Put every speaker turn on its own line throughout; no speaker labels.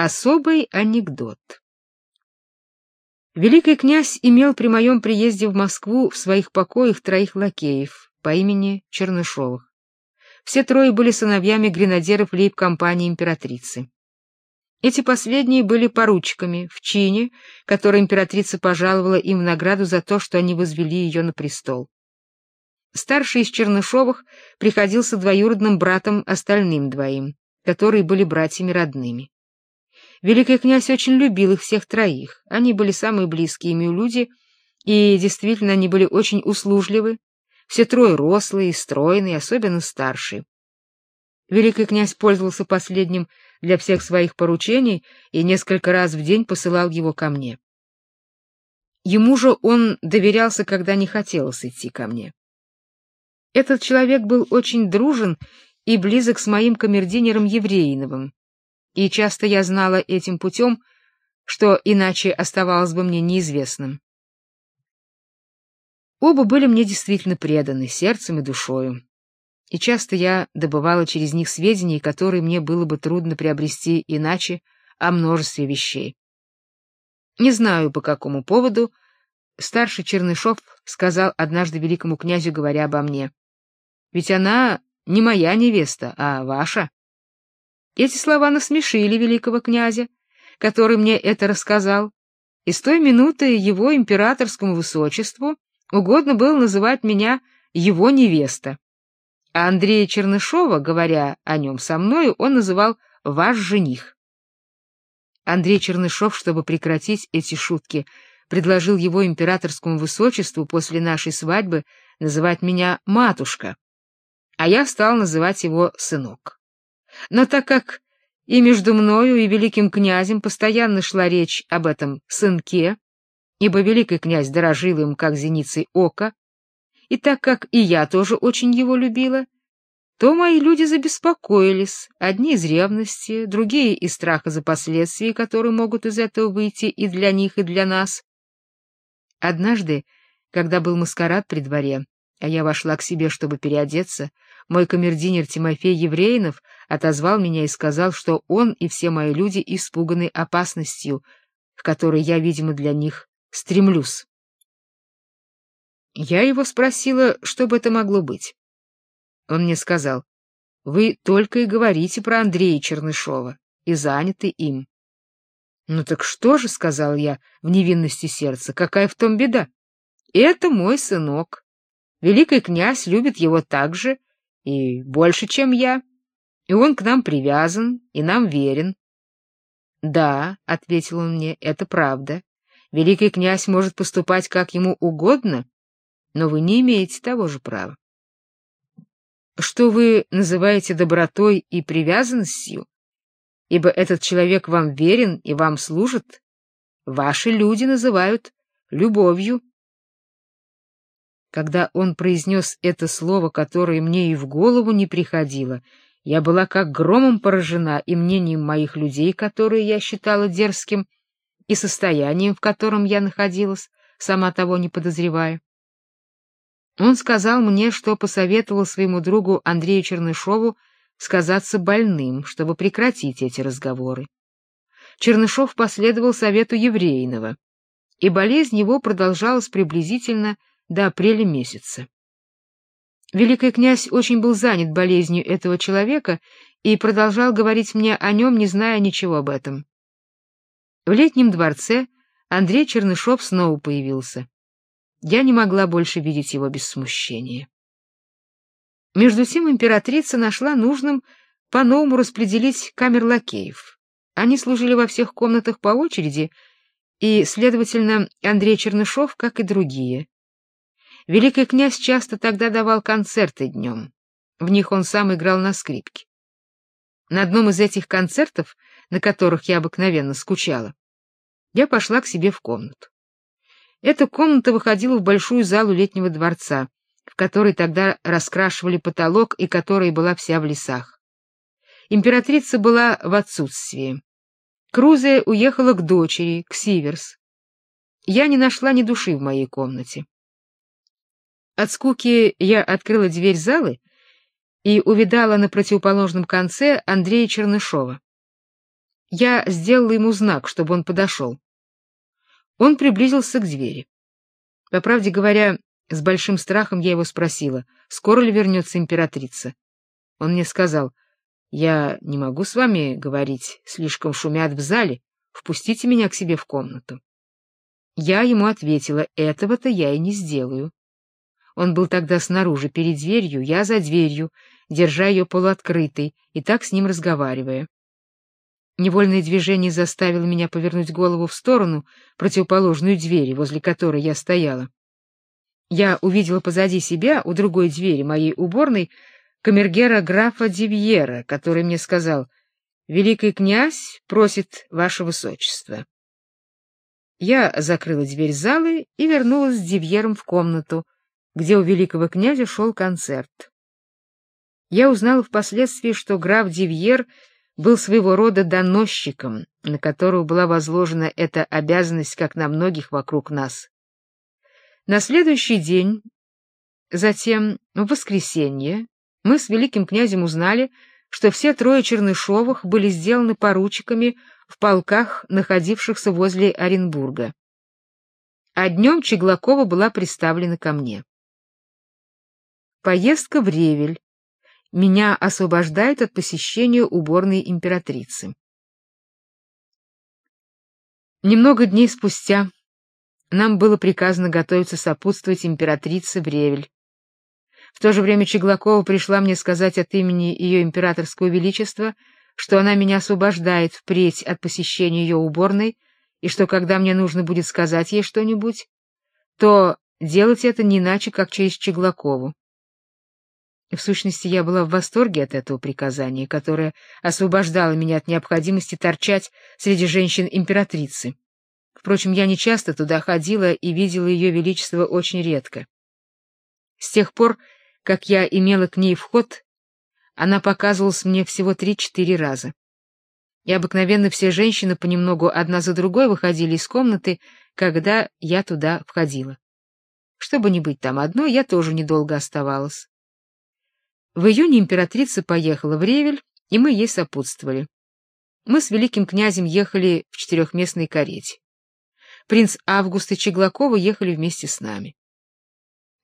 Особый анекдот. Великий князь имел при моем приезде в Москву в своих покоях троих лакеев по имени Чернышовых. Все трое были сыновьями гренадеров лейб-компании императрицы. Эти последние были поручиками в чине, который императрица пожаловала им в награду за то, что они возвели ее на престол. Старший из Чернышовых приходился двоюродным братом остальным двоим, которые были братьями родными. Великий князь очень любил их всех троих. Они были самые близкие ему люди, и действительно они были очень услужливы. Все трое рослые, стройные, особенно старший. Великий князь пользовался последним для всех своих поручений и несколько раз в день посылал его ко мне. Ему же он доверялся, когда не хотелось идти ко мне. Этот человек был очень дружен и близок с моим камердинером Евреиновым, и часто я знала этим путем, что иначе оставалось бы мне неизвестным. Оба были мне действительно преданы сердцем и душою и часто я добывала через них сведения, которые мне было бы трудно приобрести иначе о множестве вещей. Не знаю, по какому поводу, старший Чернышов сказал однажды великому князю, говоря обо мне, «Ведь она не моя невеста, а ваша». Эти слова насмешили великого князя, который мне это рассказал, и с той минуты его императорскому высочеству угодно было называть меня его невеста. А Андрея Чернышова, говоря о нем со мною, он называл «ваш жених». Андрей Чернышов, чтобы прекратить эти шутки, предложил его императорскому высочеству после нашей свадьбы называть меня «матушка», а я стал называть его «сынок». Но так как и между мною и великим князем постоянно шла речь об этом сынке, ибо великий князь дорожил им как зеницей ока, и так как и я тоже очень его любила, то мои люди забеспокоились, одни из ревности, другие из страха за последствия, которые могут из этого выйти и для них, и для нас. Однажды, когда был маскарад при дворе, а я вошла к себе, чтобы переодеться, мой камердинер Тимофей Евреинов отозвал меня и сказал, что он и все мои люди испуганы опасностью, к которой я, видимо, для них стремлюсь. Я его спросила, что бы это могло быть. Он мне сказал, вы только и говорите про Андрея Чернышова и заняты им. Ну так что же, сказал я в невинности сердца, какая в том беда? Это мой сынок. Великий князь любит его так же и больше, чем я, и он к нам привязан и нам верен. Да, ответил он мне, это правда. Великий князь может поступать как ему угодно, но вы не имеете того же права. Что вы называете добротой и привязанностью, ибо этот человек вам верен и вам служит, ваши люди называют любовью. Когда он произнес это слово, которое мне и в голову не приходило, я была как громом поражена и мнением моих людей, которые я считала дерзким, и состоянием, в котором я находилась, сама того не подозревая. Он сказал мне, что посоветовал своему другу Андрею Чернышову сказаться больным, чтобы прекратить эти разговоры. Чернышов последовал совету Евреинова, и болезнь его продолжалась приблизительно до апреля месяца. Великий князь очень был занят болезнью этого человека и продолжал говорить мне о нем, не зная ничего об этом. В летнем дворце Андрей Чернышов снова появился. Я не могла больше видеть его без смущения. Между тем императрица нашла нужным по-новому распределить камер лакеев. Они служили во всех комнатах по очереди, и, следовательно, Андрей Чернышов, как и другие. Великий князь часто тогда давал концерты днем. В них он сам играл на скрипке. На одном из этих концертов, на которых я обыкновенно скучала, я пошла к себе в комнату. Эта комната выходила в большую залу летнего дворца, в которой тогда раскрашивали потолок и которая была вся в лесах. Императрица была в отсутствии. Крузия уехала к дочери, к Сиверс. Я не нашла ни души в моей комнате. От скуки я открыла дверь залы и увидала на противоположном конце Андрея Чернышова. Я сделала ему знак, чтобы он подошел. Он приблизился к двери. По правде говоря, с большим страхом я его спросила, скоро ли вернется императрица. Он мне сказал: "Я не могу с вами говорить, слишком шумят в зале. Впустите меня к себе в комнату". Я ему ответила: "Этого-то я и не сделаю". Он был тогда снаружи, перед дверью, я за дверью, держа ее полуоткрытой и так с ним разговаривая. Невольное движение заставило меня повернуть голову в сторону, противоположную двери, возле которой я стояла. Я увидела позади себя, у другой двери моей уборной, камергера графа Дивьера, который мне сказал: "Великий князь просит ваше высочество". Я закрыла дверь залы и вернулась с Дивьером в комнату, где у великого князя шел концерт. Я узнала впоследствии, что граф Дивьер был своего рода доносчиком, на которого была возложена эта обязанность, как на многих вокруг нас. На следующий день, затем в воскресенье, мы с великим князем узнали, что все трое Чернышовых были сделаны поручиками в полках, находившихся возле Оренбурга. А днем Чеглакова была представлена ко мне. Поездка в Ревель меня освобождают от посещения уборной императрицы. Немного дней спустя нам было приказано готовиться сопутствовать императрице в Ревель. В то же время Чеглакова пришла мне сказать от имени ее императорского величества, что она меня освобождает впредь от посещения ее уборной, и что когда мне нужно будет сказать ей что-нибудь, то делать это не иначе, как через Чеглакову. В сущности, я была в восторге от этого приказания, которое освобождало меня от необходимости торчать среди женщин императрицы. Впрочем, я не часто туда ходила и видела ее величество очень редко. С тех пор, как я имела к ней вход, она показывалась мне всего три-четыре раза. И обыкновенно все женщины понемногу одна за другой выходили из комнаты, когда я туда входила. Чтобы не быть там одной, я тоже недолго оставалась. В июне императрица поехала в Ревель, и мы ей сопутствовали. Мы с великим князем ехали в четырехместной карете. Принц Август и Чеглакова ехали вместе с нами.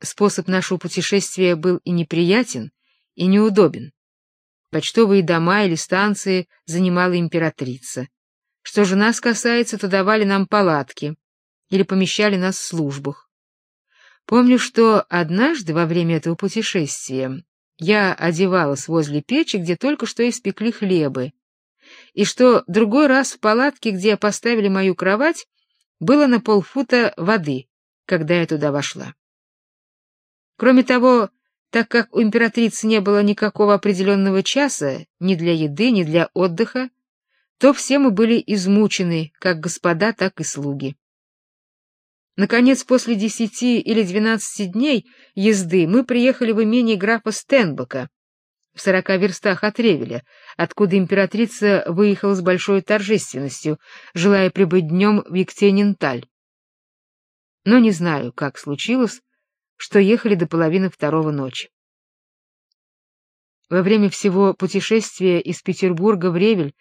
Способ нашего путешествия был и неприятен, и неудобен. Почтовые дома или станции занимала императрица. Что же нас касается, то давали нам палатки или помещали нас в службах. Помню, что однажды во время этого путешествия я одевалась возле печи, где только что испекли хлебы, и что другой раз в палатке, где поставили мою кровать, было на полфута воды, когда я туда вошла. Кроме того, так как у императрицы не было никакого определенного часа ни для еды, ни для отдыха, то все мы были измучены, как господа, так и слуги. Наконец, после десяти или двенадцати дней езды мы приехали в имение графа Стенбока в сорока верстах от Ревеля, откуда императрица выехала с большой торжественностью, желая прибыть днем в Екатериненталь. Но не знаю, как случилось, что ехали до половины второго ночи. Во время всего путешествия из Петербурга в Ревель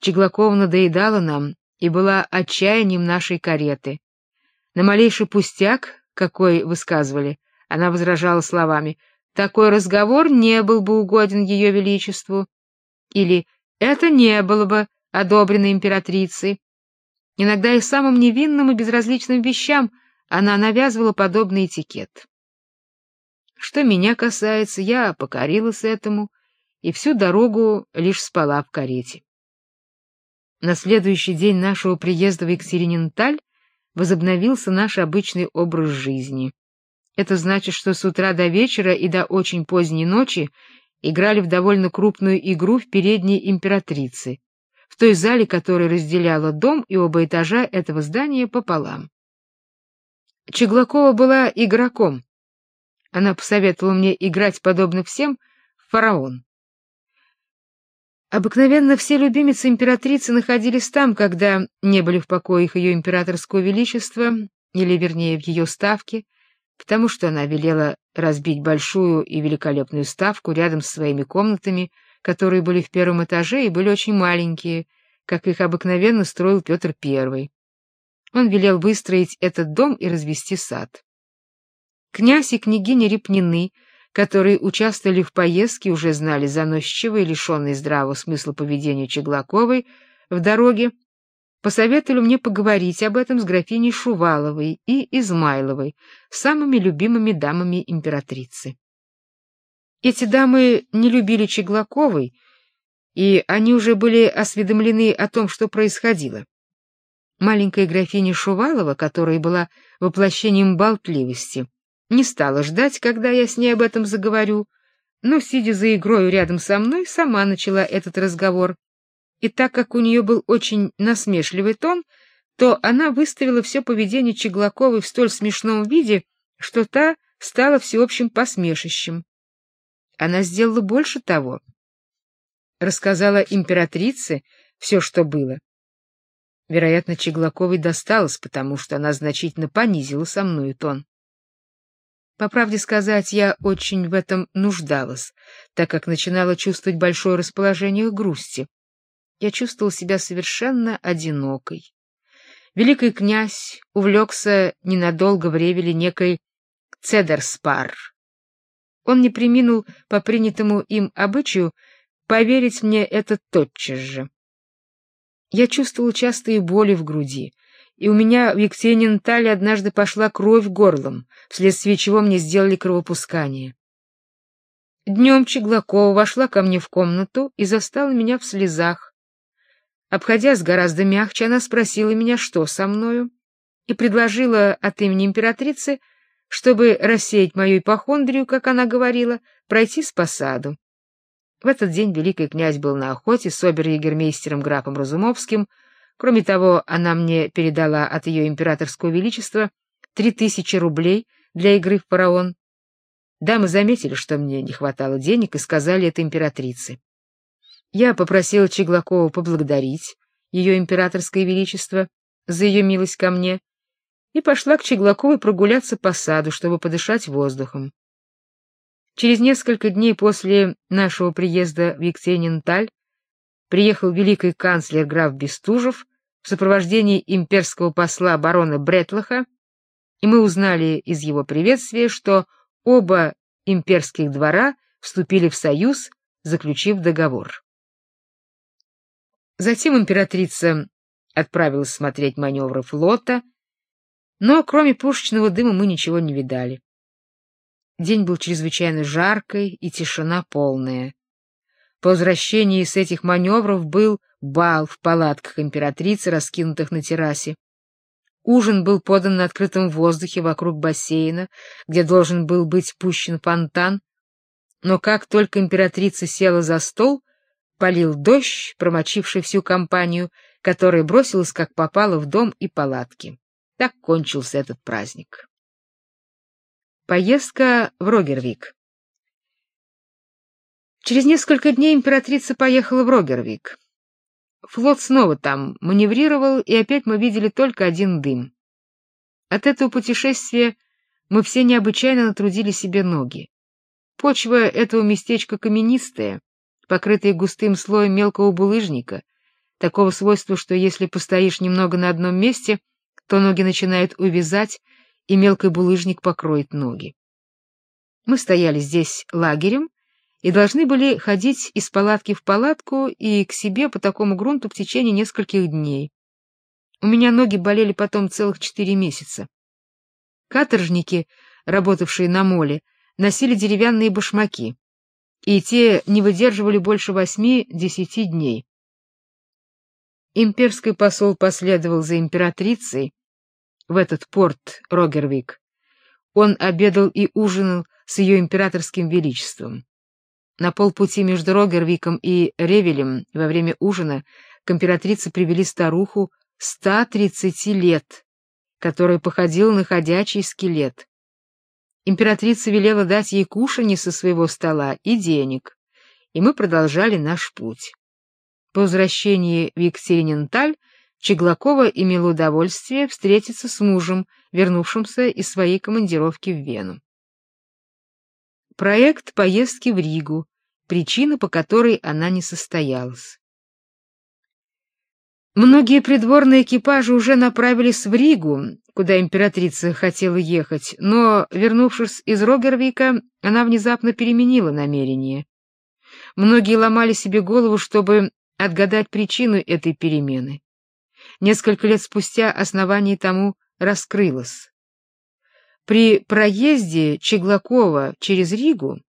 Чеглакова надоедала нам и была отчаянием нашей кареты. На малейший пустяк, какой высказывали, она возражала словами: "Такой разговор не был бы угоден ее величеству" или "Это не было бы одобрено императрицей". Иногда и самым невинным и безразличным вещам она навязывала подобный этикет. Что меня касается, я покорилась этому и всю дорогу лишь спала в карете. На следующий день нашего приезда в Екатериненталь возобновился наш обычный образ жизни. Это значит, что с утра до вечера и до очень поздней ночи играли в довольно крупную игру в передней императрицы, в той зале, которая разделяла дом и оба этажа этого здания пополам. Чеглакова была игроком. Она посоветовала мне играть подобно всем в фараон. Обыкновенно все любимицы императрицы находились там, когда не были в покоях ее императорского величества, или вернее в ее ставке, потому что она велела разбить большую и великолепную ставку рядом с своими комнатами, которые были в первом этаже и были очень маленькие, как их обыкновенно строил Петр I. Он велел выстроить этот дом и развести сад. Князь и княгиня Репнины, которые участвовали в поездке, уже знали заносчивый и лишенный здравого смысла поведения Чеглаковой в дороге, посоветовали мне поговорить об этом с графиней Шуваловой и Измайловой, самыми любимыми дамами императрицы. Эти дамы не любили Чеглаковой, и они уже были осведомлены о том, что происходило. Маленькая графиня Шувалова, которая была воплощением болтливости, не стала ждать, когда я с ней об этом заговорю, но, сидя за игрой рядом со мной, сама начала этот разговор. И так как у нее был очень насмешливый тон, то она выставила все поведение Чеглаковой в столь смешном виде, что та стала всеобщим посмешищем. Она сделала больше того. Рассказала императрице все, что было. Вероятно, Чеглаковой досталось, потому что она значительно понизила со мной тон. По правде сказать, я очень в этом нуждалась, так как начинала чувствовать большое расположение к грусти. Я чувствовал себя совершенно одинокой. Великий князь увлекся ненадолго в Ревеле некой Цедерспар. Он не преминул по принятому им обычаю поверить мне это тотчас же. Я чувствовал частые боли в груди, и у меня в Екатеринентале однажды пошла кровь горлом, вследствие чего мне сделали кровопускание. Днем Чеглакова вошла ко мне в комнату и застала меня в слезах. Обходясь гораздо мягче, она спросила меня, что со мною, и предложила от имени императрицы, чтобы рассеять мою ипохондрию, как она говорила, пройти с посаду. В этот день великий князь был на охоте с обер-егермейстером графом Разумовским, Кроме того, она мне передала от ее императорского величества три тысячи рублей для игры в фараон. Дамы заметили, что мне не хватало денег, и сказали это императрице. Я попросила Чеглакова поблагодарить ее императорское величество за ее милость ко мне и пошла к Чеглаковой прогуляться по саду, чтобы подышать воздухом. Через несколько дней после нашего приезда в Екатериненталь приехал великий канцлер граф Бестужев в сопровождении имперского посла барона Бретлаха, и мы узнали из его приветствия, что оба имперских двора вступили в союз, заключив договор. Затем императрица отправилась смотреть маневры флота, но кроме пушечного дыма мы ничего не видали. День был чрезвычайно жаркий и тишина полная. По возвращении с этих маневров был бал в палатках императрицы, раскинутых на террасе. Ужин был подан на открытом воздухе вокруг бассейна, где должен был быть пущен фонтан. Но как только императрица села за стол, полил дождь, промочивший всю компанию, которая бросилась как попало в дом и палатки. Так кончился этот праздник. Поездка в Рогервик. Через несколько дней императрица поехала в Рогервик. Флот снова там маневрировал, и опять мы видели только один дым. От этого путешествия мы все необычайно натрудили себе ноги. Почва этого местечка каменистая, покрытая густым слоем мелкого булыжника, такого свойства, что если постоишь немного на одном месте, то ноги начинают увязать, и мелкий булыжник покроет ноги. Мы стояли здесь лагерем, и должны были ходить из палатки в палатку и к себе по такому грунту в течение нескольких дней. У меня ноги болели потом целых четыре месяца. Каторжники, работавшие на моле, носили деревянные башмаки, и те не выдерживали больше восьми-десяти дней. Имперский посол последовал за императрицей в этот порт Рогервик. Он обедал и ужинал с ее императорским величеством. На полпути между Рогервиком и Ревелем во время ужина к императрице привели старуху 130 лет, которая походила на ходячий скелет. Императрица велела дать ей кушанье со своего стола и денег, и мы продолжали наш путь. По возвращении в Екатериненталь Чеглакова имела удовольствие встретиться с мужем, вернувшимся из своей командировки в Вену. Проект поездки в Ригу, причина, по которой она не состоялась. Многие придворные экипажи уже направились в Ригу, куда императрица хотела ехать, но, вернувшись из Рогервика, она внезапно переменила намерение. Многие ломали себе голову, чтобы отгадать причину этой перемены. Несколько лет спустя основание тому раскрылось. При проезде Чеглакова через Ригу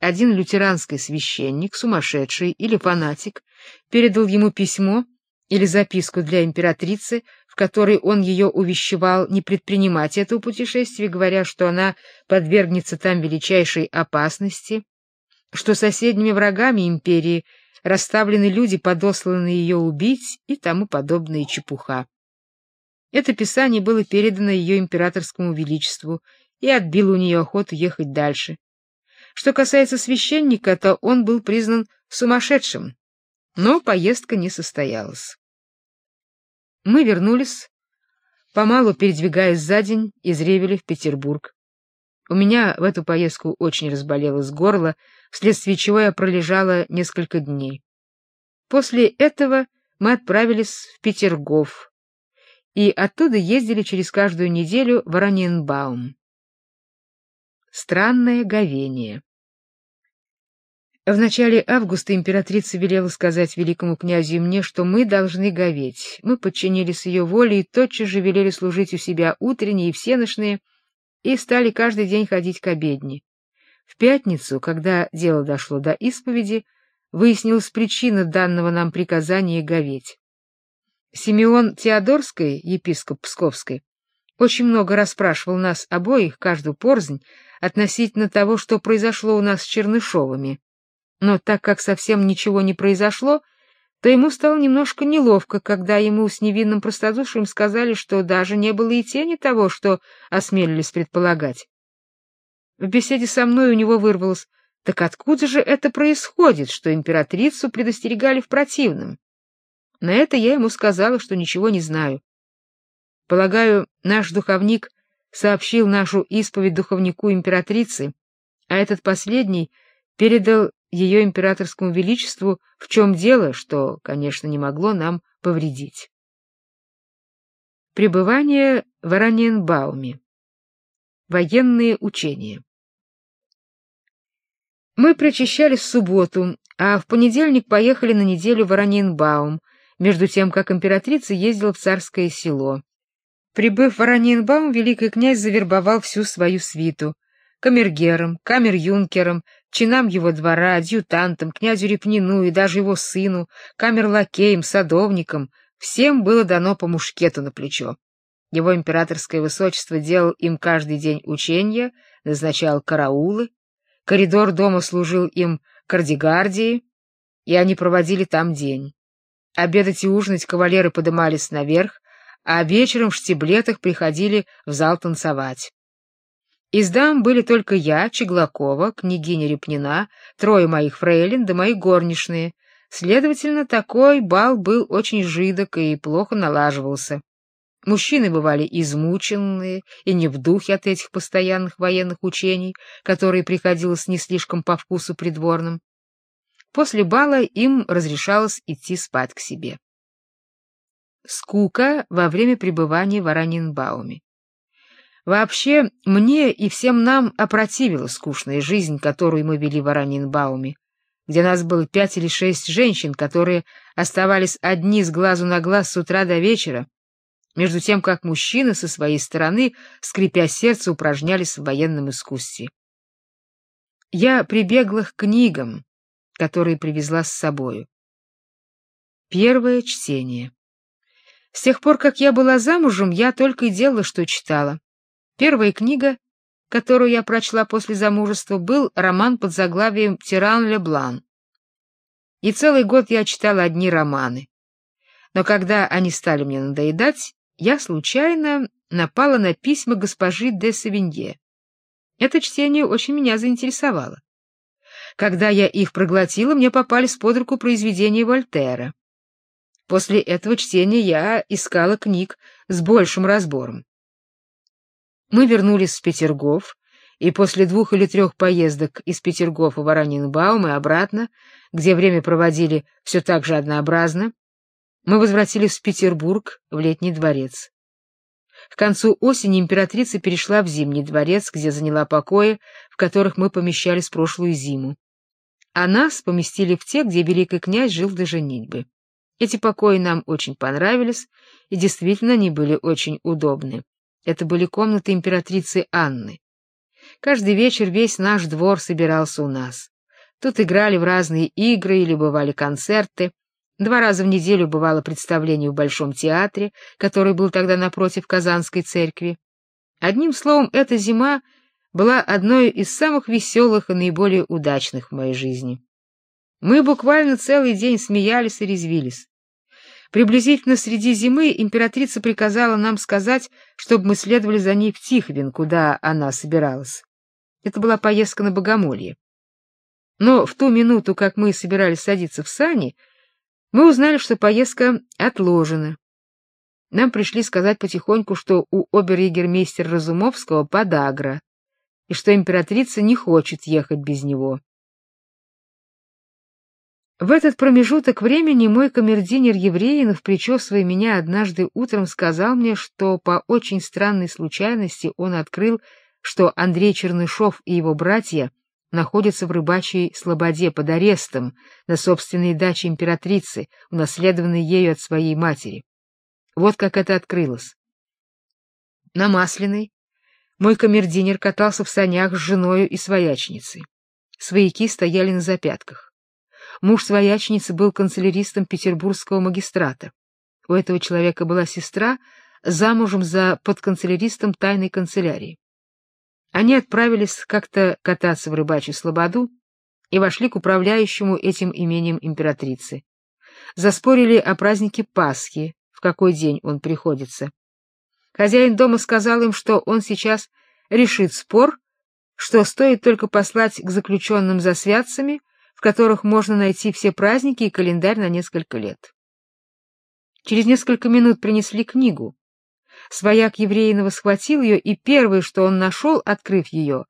один лютеранский священник, сумасшедший или фанатик, передал ему письмо, или записку для императрицы, в которой он ее увещевал не предпринимать этого путешествия, говоря, что она подвергнется там величайшей опасности, что соседними врагами империи расставлены люди, подосланные ее убить и тому подобная чепуха. Это писание было передано ее императорскому величеству и отбило у нее охоту ехать дальше. Что касается священника, то он был признан сумасшедшим, но поездка не состоялась. Мы вернулись, помалу передвигаясь за день из Ревеля в Петербург. У меня в эту поездку очень разболелось горло, вследствие чего я пролежала несколько дней. После этого мы отправились в Петергоф и оттуда ездили через каждую неделю в Ораниенбаум. Странное говение. В начале августа императрица велела сказать великому князю мне, что мы должны говеть. Мы подчинились ее воле и тотчас же велели служить у себя утренние и всеношные, и стали каждый день ходить к обедне. В пятницу, когда дело дошло до исповеди, выяснилась причина данного нам приказания говеть. Симеон Теодорский, епископ Псковской, очень много расспрашивал нас обоих, каждую порзнь, относительно того, что произошло у нас с Чернышовыми. Но так как совсем ничего не произошло, то ему стало немножко неловко, когда ему с невинным простодушием сказали, что даже не было и тени того, что осмелились предполагать. В беседе со мной у него вырвалось: "Так откуда же это происходит, что императрицу предостерегали в противном?" На это я ему сказала, что ничего не знаю. Полагаю, наш духовник сообщил нашу исповедь духовнику императрицы, а этот последний передал ее императорскому величеству, в чем дело, что, конечно, не могло нам повредить. Пребывание в Ораниенбауме. Военные учения. Мы прочищались в субботу, а в понедельник поехали на неделю в Ораниенбаум, между тем, как императрица ездила в царское село. Прибыв в Ораниенбаум, великий князь завербовал всю свою свиту — камергером, камер-юнкером, чинам его двора, адъютантам, князю Репнину и даже его сыну, камерлакеям, садовникам, всем было дано по мушкету на плечо. Его императорское высочество делал им каждый день учения, назначал караулы, коридор дома служил им кардигардией, и они проводили там день. Обедать и ужинать кавалеры подымались наверх, а вечером в штиблетах приходили в зал танцевать. Из дам были только я, Чеглакова, княгиня Репнина, трое моих фрейлин да мои горничные. Следовательно, такой бал был очень жидок и плохо налаживался. Мужчины бывали измученные и не в духе от этих постоянных военных учений, которые приходилось не слишком по вкусу придворным. После бала им разрешалось идти спать к себе. Скука во время пребывания в Аранинбауме. Вообще, мне и всем нам опротивила скучная жизнь, которую мы вели в Аранинбауме, где нас было пять или шесть женщин, которые оставались одни с глазу на глаз с утра до вечера, между тем как мужчины со своей стороны, скрипя сердце, упражнялись в военном искусстве. Я прибегла к книгам, которые привезла с собою. Первое чтение. С тех пор, как я была замужем, я только и делала, что читала. Первая книга, которую я прочла после замужества, был роман под заглавием «Тиран Леблан». И целый год я читала одни романы. Но когда они стали мне надоедать, я случайно напала на письма госпожи де Савинье. Это чтение очень меня заинтересовало. Когда я их проглотила, мне попались под руку произведения Вольтера. После этого чтения я искала книг с большим разбором. Мы вернулись в Петергоф, и после двух или трех поездок из Петергофа в Аранинбаум и обратно, где время проводили все так же однообразно, Мы возвратились в Петербург, в летний дворец. К концу осени императрица перешла в Зимний дворец, где заняла покои, в которых мы помещались прошлую зиму. А нас поместили в те, где великий князь жил до женитьбы. Эти покои нам очень понравились, и действительно они были очень удобны. Это были комнаты императрицы Анны. Каждый вечер весь наш двор собирался у нас. Тут играли в разные игры или бывали концерты. Два раза в неделю бывало представление в Большом театре, который был тогда напротив Казанской церкви. Одним словом, эта зима была одной из самых веселых и наиболее удачных в моей жизни. Мы буквально целый день смеялись и резвились. Приблизительно среди зимы императрица приказала нам сказать, чтобы мы следовали за ней в Тихвин, куда она собиралась. Это была поездка на Богомолье. Но в ту минуту, как мы собирались садиться в сани, мы узнали, что поездка отложена. Нам пришли сказать потихоньку, что у обер-егермейстера Разумовского подагра, и что императрица не хочет ехать без него. В этот промежуток времени мой камердинер Евреинов, причесывая меня однажды утром, сказал мне, что по очень странной случайности он открыл, что Андрей Чернышов и его братья находится в рыбачьей слободе под арестом на собственной даче императрицы, унаследованной ею от своей матери. Вот как это открылось. На Масляной мой камердинер катался в санях с женою и своячницей. Свояки стояли на запятках. Муж своячницы был канцеляристом петербургского магистрата. У этого человека была сестра, замужем за подканцеляристом тайной канцелярии. Они отправились как-то кататься в рыбачью слободу и вошли к управляющему этим имением императрицы. Заспорили о празднике Пасхи, в какой день он приходится. Хозяин дома сказал им, что он сейчас решит спор, что стоит только послать к заключенным за святцами, которых можно найти все праздники и календарь на несколько лет. Через несколько минут принесли книгу. Свояк Евреинова схватил ее, и первое, что он нашел, открыв ее,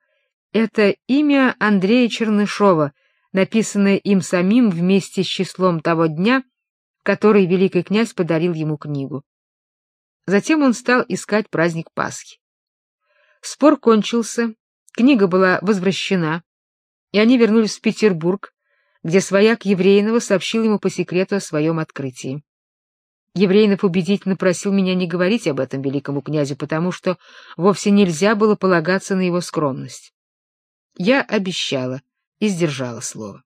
это имя Андрея Чернышова, написанное им самим вместе с числом того дня, который великий князь подарил ему книгу. Затем он стал искать праздник Пасхи. Спор кончился, книга была возвращена, и они вернулись в Петербург, где свояк Евреинова сообщил ему по секрету о своем открытии. Еврейнов убедительно просил меня не говорить об этом великому князю, потому что вовсе нельзя было полагаться на его скромность. Я обещала и сдержала слово.